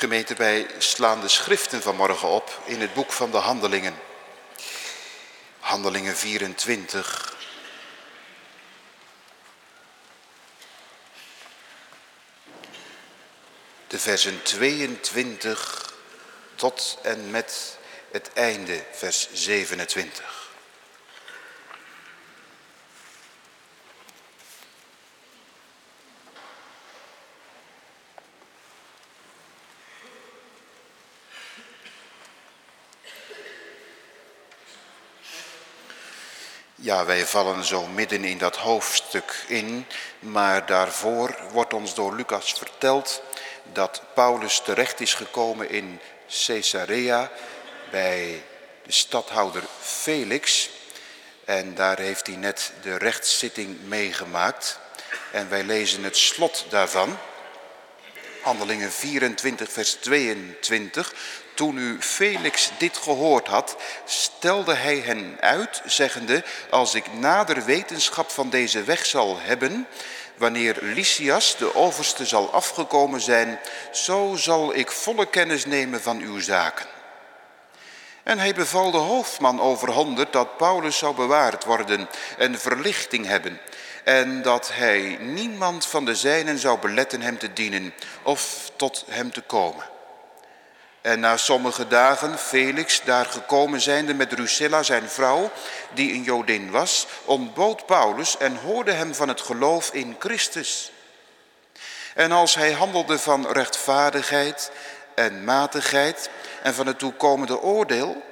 Gemeente, wij slaan de schriften vanmorgen op in het boek van de Handelingen. Handelingen 24. De versen 22 tot en met het einde, vers 27. Ja, wij vallen zo midden in dat hoofdstuk in, maar daarvoor wordt ons door Lucas verteld dat Paulus terecht is gekomen in Caesarea bij de stadhouder Felix. En daar heeft hij net de rechtszitting meegemaakt. En wij lezen het slot daarvan. Handelingen 24 vers 22. Toen nu Felix dit gehoord had, stelde hij hen uit, zeggende, als ik nader wetenschap van deze weg zal hebben, wanneer Lysias, de overste, zal afgekomen zijn, zo zal ik volle kennis nemen van uw zaken. En hij beval de hoofdman overhonderd dat Paulus zou bewaard worden en verlichting hebben. En dat hij niemand van de zijnen zou beletten hem te dienen of tot hem te komen. En na sommige dagen, Felix daar gekomen zijnde met Drusilla zijn vrouw, die een Jodin was, ontbood Paulus en hoorde hem van het geloof in Christus. En als hij handelde van rechtvaardigheid en matigheid en van het toekomende oordeel,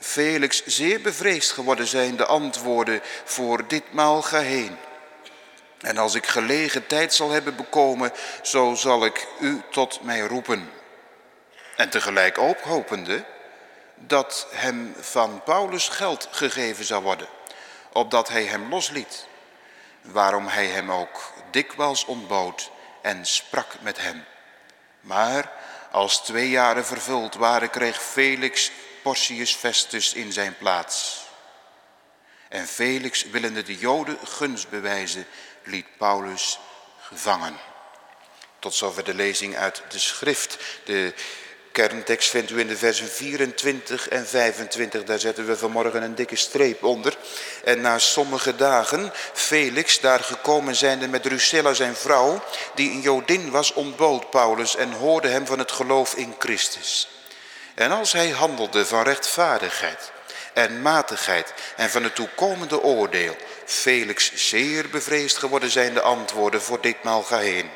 Felix zeer bevreesd geworden zijn de antwoorden voor ditmaal geheen. En als ik gelegen tijd zal hebben bekomen, zo zal ik u tot mij roepen. En tegelijk ook hopende dat hem van Paulus geld gegeven zou worden, opdat hij hem losliet. Waarom hij hem ook dikwijls ontbood en sprak met hem. Maar als twee jaren vervuld waren, kreeg Felix Porcius Festus in zijn plaats. En Felix, willende de Joden gunst bewijzen, liet Paulus gevangen. Tot zover de lezing uit de schrift. De kerntekst vindt u in de versen 24 en 25. Daar zetten we vanmorgen een dikke streep onder. En na sommige dagen, Felix, daar gekomen zijnde met Drusilla zijn vrouw, die een Jodin was, ontbood Paulus en hoorde hem van het geloof in Christus. En als hij handelde van rechtvaardigheid en matigheid en van het toekomende oordeel, Felix zeer bevreesd geworden zijn de antwoorden voor ditmaal geheen.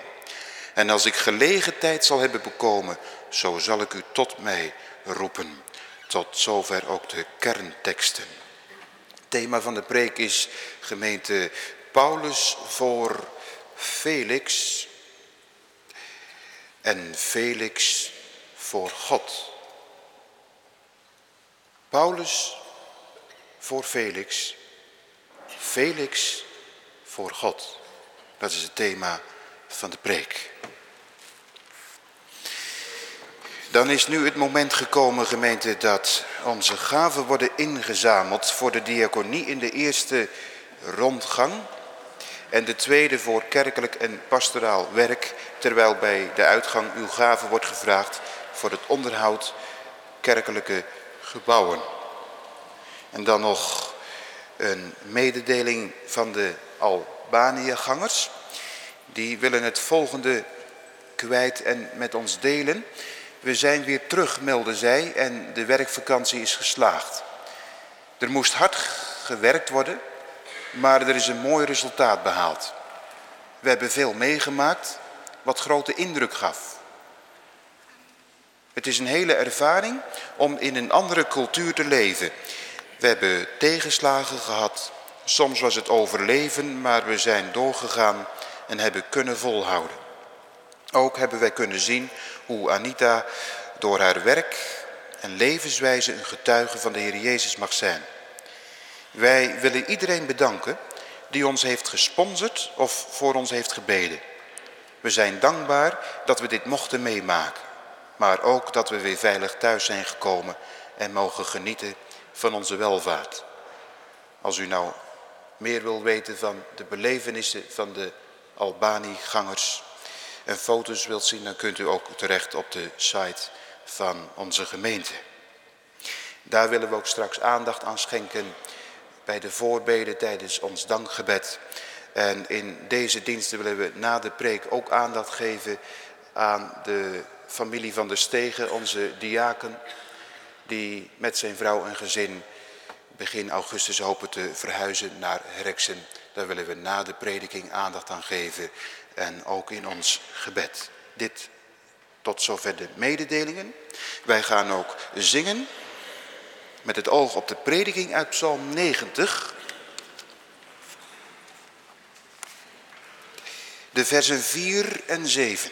En als ik gelegen tijd zal hebben bekomen, zo zal ik u tot mij roepen. Tot zover ook de kernteksten. Thema van de preek is gemeente Paulus voor Felix en Felix voor God. Paulus voor Felix, Felix voor God. Dat is het thema van de preek. Dan is nu het moment gekomen, gemeente, dat onze gaven worden ingezameld voor de diaconie in de eerste rondgang. En de tweede voor kerkelijk en pastoraal werk, terwijl bij de uitgang uw gave wordt gevraagd voor het onderhoud kerkelijke gebouwen. En dan nog een mededeling van de Albanië-gangers. Die willen het volgende kwijt en met ons delen. We zijn weer terug, melden zij, en de werkvakantie is geslaagd. Er moest hard gewerkt worden, maar er is een mooi resultaat behaald. We hebben veel meegemaakt, wat grote indruk gaf. Het is een hele ervaring om in een andere cultuur te leven. We hebben tegenslagen gehad. Soms was het overleven, maar we zijn doorgegaan en hebben kunnen volhouden. Ook hebben wij kunnen zien hoe Anita door haar werk en levenswijze een getuige van de Heer Jezus mag zijn. Wij willen iedereen bedanken die ons heeft gesponsord of voor ons heeft gebeden. We zijn dankbaar dat we dit mochten meemaken, maar ook dat we weer veilig thuis zijn gekomen en mogen genieten van onze welvaart. Als u nou meer wil weten van de belevenissen van de Albani-gangers, en foto's wilt zien, dan kunt u ook terecht op de site van onze gemeente. Daar willen we ook straks aandacht aan schenken bij de voorbeden tijdens ons dankgebed. En in deze diensten willen we na de preek ook aandacht geven aan de familie van de Stegen, onze diaken, die met zijn vrouw en gezin begin augustus hopen te verhuizen naar Herksen. Daar willen we na de prediking aandacht aan geven en ook in ons gebed. Dit tot zover de mededelingen. Wij gaan ook zingen met het oog op de prediking uit Psalm 90. De versen 4 en 7.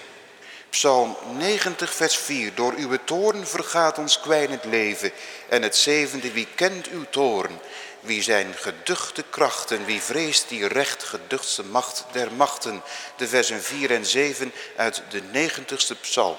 Psalm 90 vers 4. Door uw toorn vergaat ons kwijnend leven. En het zevende, wie kent uw toorn? Wie zijn geduchte krachten? Wie vreest die recht geduchtste macht der machten? De versen 4 en 7 uit de 90ste psalm.